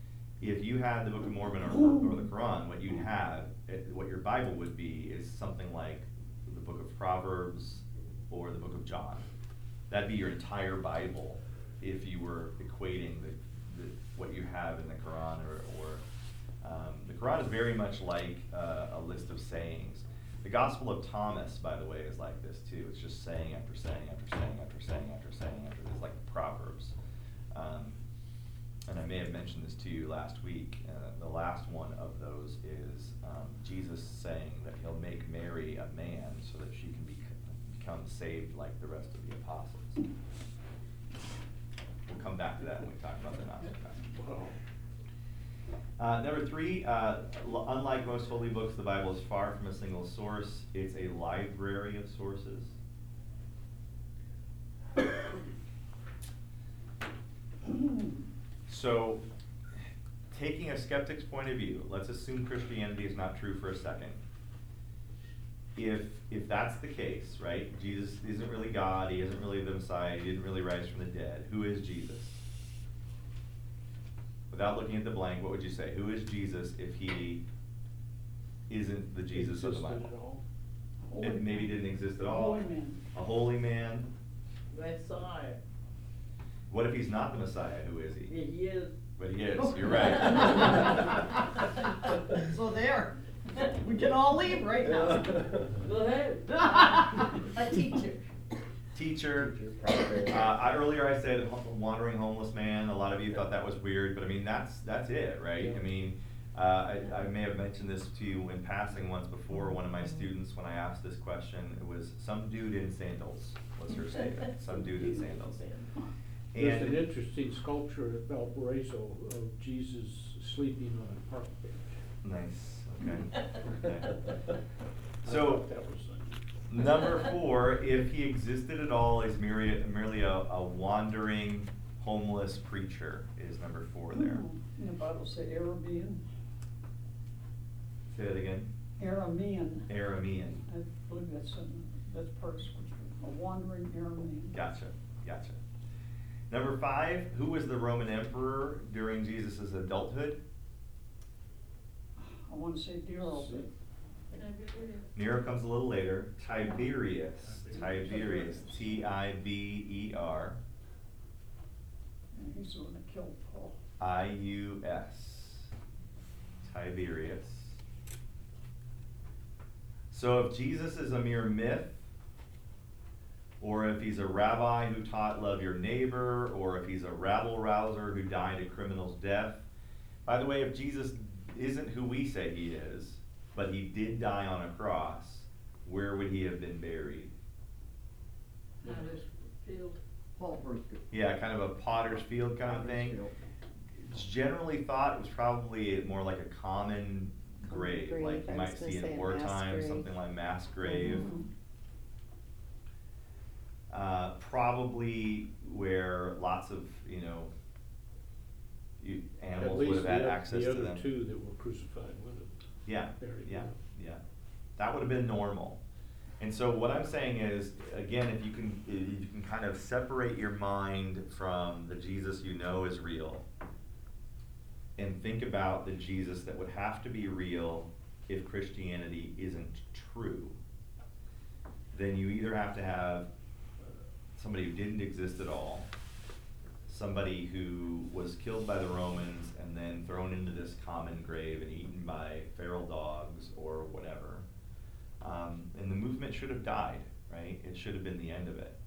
If you had the Book of Mormon or, or the Quran, what you'd have, what your Bible would be is something like the Book of Proverbs or the Book of John. That'd be your entire Bible if you were equating the, what you have in the Quran or, or, um, the Quran is very much like uh, a list of sayings. The Gospel of Thomas, by the way, is like this too. It's just saying after saying after saying after saying after saying after. It's like Proverbs. Um, and I may have mentioned this to you last week. Uh, the last one of those is um, Jesus saying that he'll make Mary a man so that she can be, become saved like the rest of the apostles. We'll come back to that when we talk about the Gnostic. Uh, number three, uh, unlike most holy books, the Bible is far from a single source. It's a library of sources. So, taking a skeptic's point of view, let's assume Christianity is not true for a second. If, if that's the case, right, Jesus isn't really God, he isn't really the Messiah, he didn't really rise from the dead, who is Jesus? Without looking at the blank, what would you say? Who is Jesus if he isn't the Jesus of the Bible? at all. Holy If maybe man. didn't exist at all? holy man. A holy man? Messiah. What if he's not the Messiah? Who is he? He is. But he is, you're right. So there, we can all leave right now. Go ahead. A teacher. Teacher. Teacher. Uh, I, earlier I said ho- wandering homeless man. A lot of you thought that was weird, but I mean that's that's it, right? Yeah. I mean, uh, I, I may have mentioned this to you in passing once before. One of my students, when I asked this question, it was some dude in sandals. Was her statement? Some dude in sandals. There's an interesting sculpture at Valparaiso of Jesus sleeping on a park bench. nice. Okay. okay. I So. thought that was unusual. Number four, if he existed at all, is merely, merely a, a wandering homeless preacher, is number four there. In the Bible say Aramean, Say that again. Aramean. Aramean. I believe that's, in- that's part of scripture, a wandering Aramean. Gotcha, gotcha. Number five, who was the Roman emperor during Jesus' adulthood? I wanna say Nero, but Nero comes a little later. Tiberius, Tiberius, T I B E R he's the one that killed Paul. I U S. Tiberius. So if Jesus is a mere myth, or if he's a rabbi who taught love your neighbor, or if he's a rabble rouser who died a criminal's death. By the way, if Jesus isn't who we say he is, but he did die on a cross, where would he have been buried? Huddersfield. Hallsburg. Yeah, kind of a potter's field kind of thing. Huddersfield. It's generally thought it was probably more like a common grave, grave, like you I might see in wartime, something like mass grave. Mhm. Uh, probably where lots of, you know, you, animals would have had the oth- access to them. The other two that were crucified with him. Yeah, yeah, him. yeah. That would have been normal. And so what I'm saying is, again, if you can, if you can kind of separate your mind from the Jesus you know is real and think about the Jesus that would have to be real if Christianity isn't true, then you either have to have somebody who didn't exist at all, somebody who was killed by the Romans and then thrown into this common grave and eaten by feral dogs or whatever. Um, and the movement should have died, right? It should have been the end of it.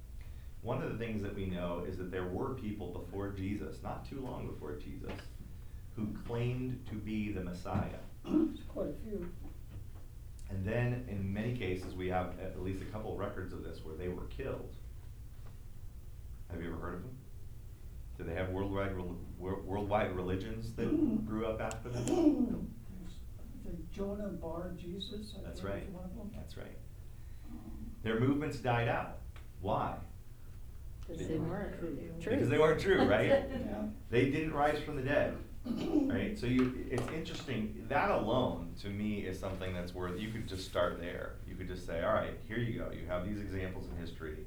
One of the things that we know is that there were people before Jesus, not too long before Jesus, who claimed to be the Messiah. There's quite a few. And then, in many cases, we have at least a couple records of this where they were killed. Have you ever heard of them? Do they have worldwide, rel- wor- worldwide religions that Mm-hmm. grew up after them? The Jonah Bar Jesus, I That's think right, is one of them. that's right. Um, Their movements died out. Why? Cause They they weren't weren't true. true. Because they weren't true, right? Yeah. They didn't rise from the dead, right? So you, it's interesting, that alone, to me, is something that's worth, you could just start there. You could just say, all right, here you go, you have these examples in history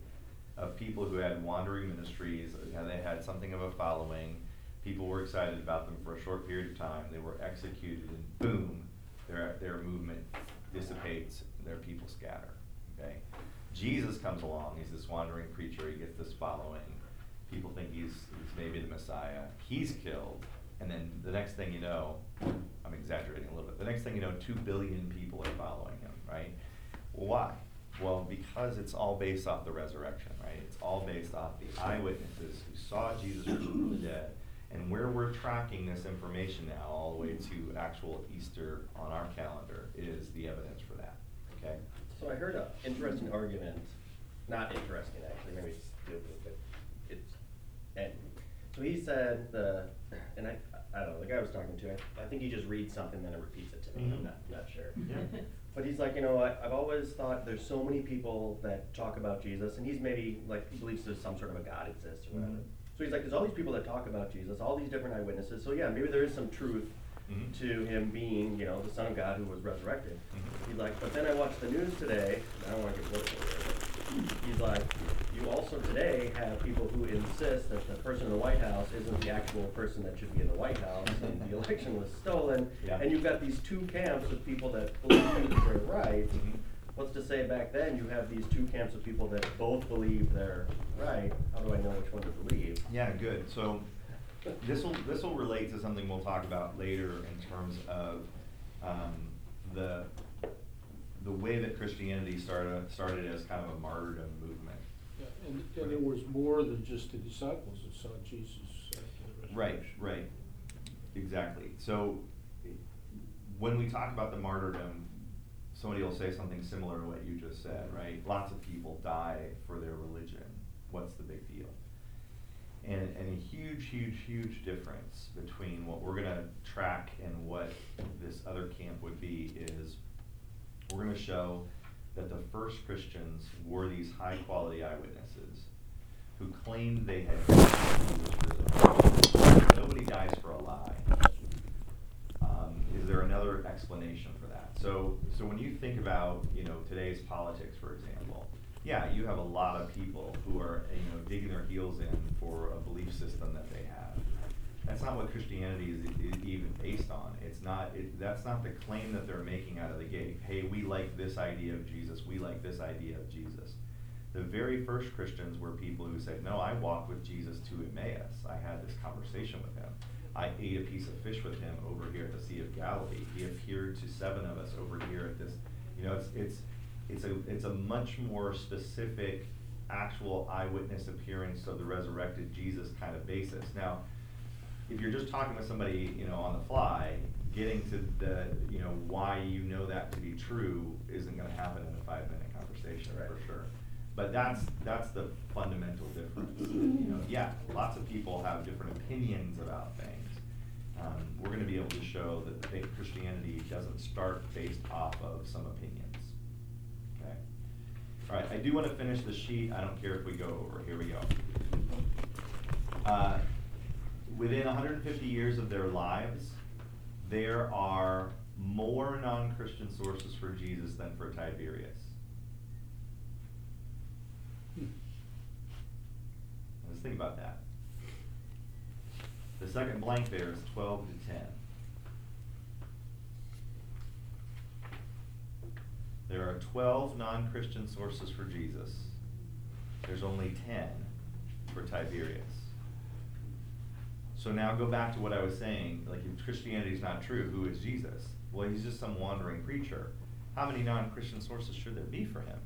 of people who had wandering ministries, uh, and they had something of a following. People were excited about them for a short period of time, they were executed, and boom, their, their movement dissipates, their people scatter, okay? Jesus comes along, he's this wandering preacher, he gets this following. People think he's, he's maybe the Messiah. He's killed, and then the next thing you know, I'm exaggerating a little bit. The next thing you know, two billion people are following him, right? Why? Well, because it's all based off the resurrection, right? It's all based off the eyewitnesses who saw Jesus risen from the dead. And where we're tracking this information now, all the way to actual Easter on our calendar, is the evidence for that, okay? So I heard an interesting argument, not interesting actually, maybe it's stupid, but it's, and, so he said the, and I, I don't know, the guy I was talking to, I, I think he just reads something then it repeats it to me, I'm Mhm. not, not sure. Yeah. But he's like, you know, I, I've always thought there's so many people that talk about Jesus, and he's maybe, like, he believes there's some sort of a God exists or whatever. Mhm. So he's like, there's all these people that talk about Jesus, all these different eyewitnesses, so yeah, maybe there is some truth Mhm. to him being, you know, the Son of God who was resurrected. Mhm. He's like, but then I watched the news today, I don't wanna get political here, he's like, you also today have people who insist that the person in the White House isn't the actual person that should be in the White House, and the election was stolen. Yeah. And you've got these two camps of people that believe they're right. Mhm. What's to say back then, you have these two camps of people that both believe they're right, how do I know which one to believe? Yeah, good. So this will, this will relate to something we'll talk about later in terms of, um, the, the way that Christianity started, started as kind of a martyrdom movement. And, and it was more than just the disciples that saw Jesus after the Right, right, exactly. So, when we talk about the martyrdom, somebody will say something similar to what you just said, right? Lots of people die for their religion. What's the big deal? And, and a huge, huge, huge difference between what we're gonna track and what this other camp would be is we're gonna show that the first Christians were these high-quality eyewitnesses who claimed they had. Nobody dies for a lie. Um, is there another explanation for that? So, so when you think about, you know, today's politics, for example, yeah, you have a lot of people who are, you know, digging their heels in for a belief system that they have. That's not what Christianity is, is even based on. It's not, it, that's not the claim that they're making out of the gate. Hey, we like this idea of Jesus, we like this idea of Jesus. The very first Christians were people who said, no, I walked with Jesus to Emmaus. I had this conversation with him. I ate a piece of fish with him over here at the Sea of Galilee. He appeared to seven of us over here at this, you know, it's, it's, it's a, it's a much more specific, actual eyewitness appearance of the resurrected Jesus kind of basis. Now, if you're just talking with somebody, you know, on the fly, getting to the, you know, why you know that to be true isn't gonna happen in a five-minute conversation, Right. for sure. But that's, that's the fundamental difference. You know, yeah, lots of people have different opinions about things. Um, we're gonna be able to show that the faith Christianity doesn't start based off of some opinions. Okay? All right, I do wanna finish the sheet, I don't care if we go over, here we go. Uh, Within hundred and fifty years of their lives, there are more non-Christian sources for Jesus than for Tiberius. Hmm. Let's think about that. The second blank there is twelve to ten. There are twelve non-Christian sources for Jesus. There's only ten for Tiberius. So now go back to what I was saying, like if Christianity is not true, who is Jesus? Well, he's just some wandering preacher. How many non-Christian sources should there be for him?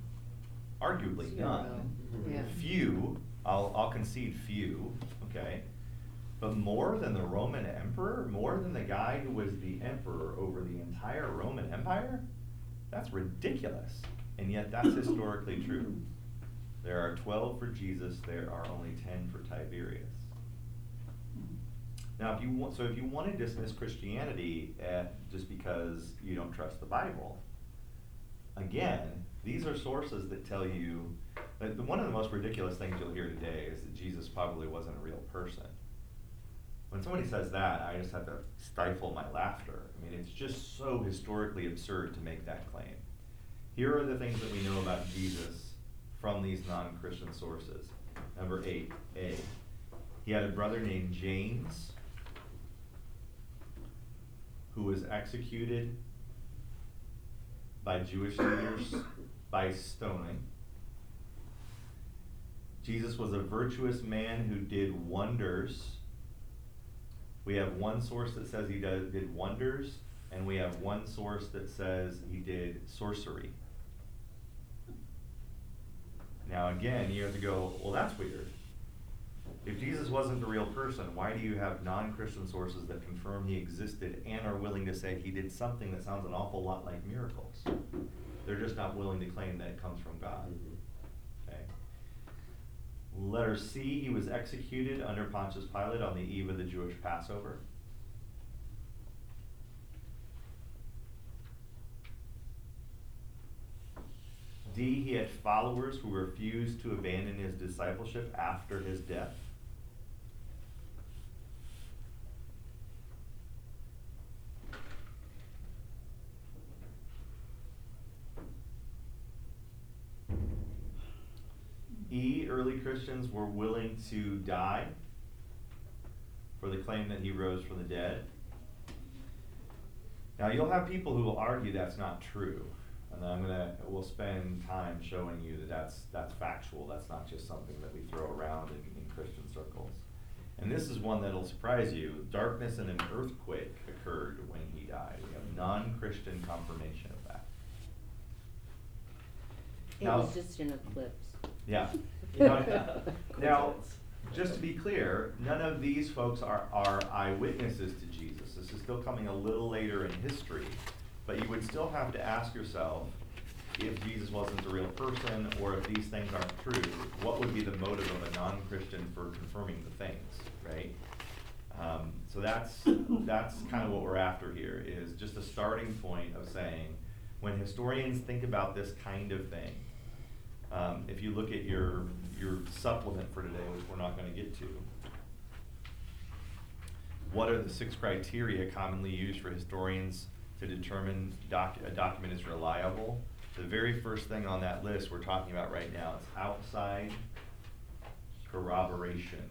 Arguably none. Yeah. Few, I'll, I'll concede few, okay? But more than the Roman emperor, more than the guy who was the emperor over the entire Roman Empire? That's ridiculous. And yet that's historically true. There are twelve for Jesus, there are only ten for Tiberius. Now, if you want, so if you want to dismiss Christianity uh, just because you don't trust the Bible, again, these are sources that tell you that the- one of the most ridiculous things you'll hear today is that Jesus probably wasn't a real person. When somebody says that, I just have to stifle my laughter. I mean, it's just so historically absurd to make that claim. Here are the things that we know about Jesus from these non-Christian sources. Number eight, A. He had a brother named James who was executed by Jewish leaders by stoning. Jesus was a virtuous man who did wonders. We have one source that says he does, did wonders, and we have one source that says he did sorcery. Now, again, you have to go, well, that's weird. If Jesus wasn't the real person, why do you have non Christian sources that confirm he existed and are willing to say he did something that sounds an awful lot like miracles? They're just not willing to claim that it comes from God. Mhm. Okay. Letter C, he was executed under Pontius Pilate on the eve of the Jewish Passover. D, he had followers who refused to abandon his discipleship after his death. E, early Christians were willing to die for the claim that he rose from the dead. Now, you'll have people who will argue that's not true. And I'm gonna, we'll spend time showing you that that's, that's factual, that's not just something that we throw around in, in Christian circles. And this is one that'll surprise you, darkness and an earthquake occurred when he died. We have non-Christian confirmation of that. It Now- was just an eclipse. Yeah. Now, now, just to be clear, none of these folks are, are eyewitnesses to Jesus. This is still coming a little later in history. But you would still have to ask yourself, if Jesus wasn't a real person, or if these things aren't true, what would be the motive of a non-Christian for confirming the things, right? Um, so that's, that's kind of what we're after here, is just a starting point of saying, when historians think about this kind of thing, um, if you look at your, your supplement for today, which we're not gonna get to, what are the six criteria commonly used for historians to determine a document is reliable? The very first thing on that list we're talking about right now is outside corroboration.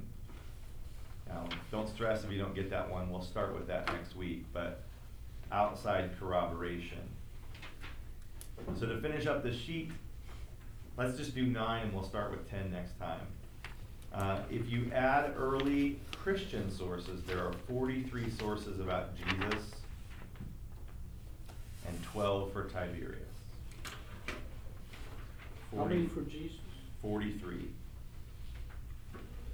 Now, don't stress if you don't get that one, we'll start with that next week, but outside corroboration. So to finish up the sheet, let's just do nine and we'll start with ten next time. Uh, if you add early Christian sources, there are forty-three sources about Jesus and twelve for Tiberius. How many 40 for Jesus? Forty-three.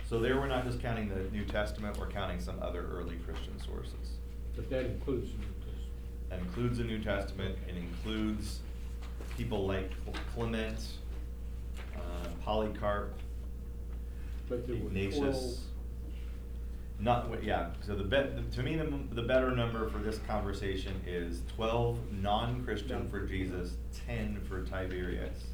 So there, we're not just counting the New Testament, we're counting some other early Christian sources. But that includes the New Testament. That includes the New Testament, it includes people like Clement, Polycarp, But there were twelve. Ignatius. Not, wi- yeah, so the bet, to me, the, the better number for this conversation is twelve non-Christian for Jesus, ten for Tiberius.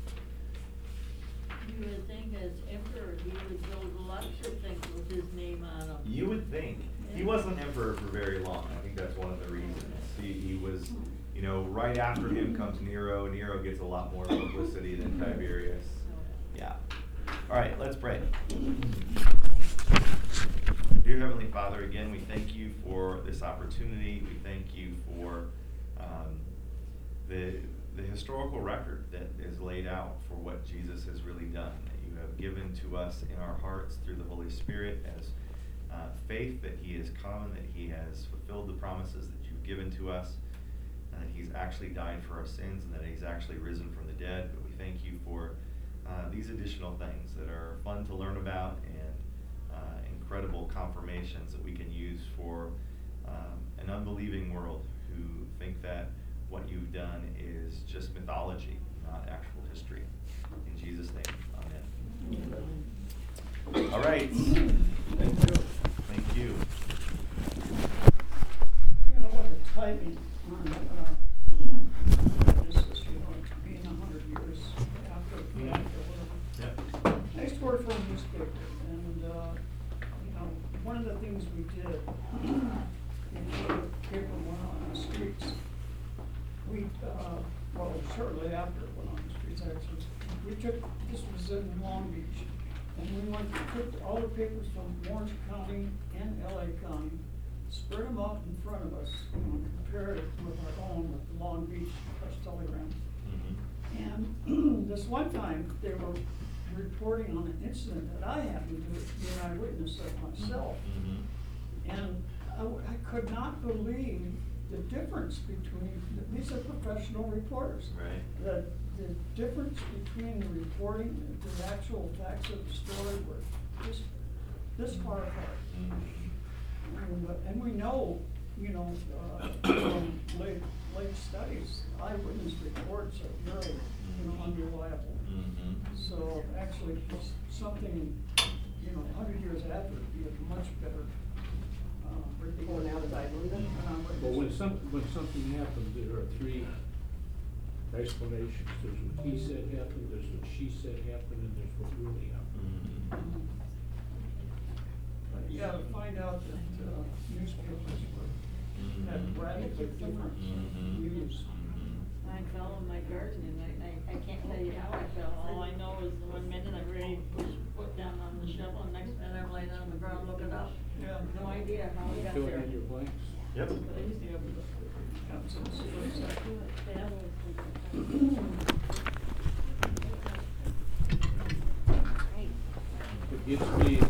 You would think as emperor, he would build lots of things with his name on them. You would think, he wasn't emperor for very long, I think that's one of the reasons. He, he was, you know, right after him comes Nero, Nero gets a lot more publicity than Tiberius. Yeah. All right, let's pray. Dear Heavenly Father, again, we thank you for this opportunity. We thank you for um, the, the historical record that is laid out for what Jesus has really done, that you have given to us in our hearts through the Holy Spirit as uh, faith that He has come that He has fulfilled the promises that you've given to us, and that He's actually died for our sins and that He's actually risen from the dead. But we thank you for these additional things that are fun to learn about and uh, incredible confirmations that we can use for um, an unbelieving world who think that what you've done is just mythology, not actual history. In Jesus' name, amen. All right. Thank you. Thank you. exciting on, uh, this is, you know, being a hundred years after, Mhm. after whatever. Yep. I used to work for newspaper, and, uh, you know, one of the things we did, the paper went on the streets, we, uh, well, shortly after it went on the streets, actually, we took, this was in Long Beach, and we went, took all the papers from Orange County and LA County, spread them out in front of us, you know, compared it with our own, with the Long Beach Press Telegram. Mhm. And this one time, they were reporting on an incident that I happened to be an eyewitness of myself. Mhm. And I could not believe the difference between, these are professional reporters. Right. The, the difference between the reporting and the actual facts of the story were just this far apart. Mhm. And, uh, and we know, you know, uh, from late, late studies, eyewitness reports are very, you know, unreliable. Mhm. So actually, it's something, you know, a hundred years after, it'd be a much better, uh, report. Well, now that I believe it. Uh, But when some, when something happens, there are three explanations. There's what he said happened, there's what she said happened, and there's what really happened. But yeah, to find out that, uh, newspapers were, had radically different Mhm. views. I fell in my garden and I, I, I can't tell you how I fell, all I know is the one minute I'm ready to push foot down on the shovel, and next minute I'm laying on the ground looking up. Yeah. No idea how we got Fill there. in your blanks. Yep. Yeah, so it's- it's, uh, Yeah. Right. What gets me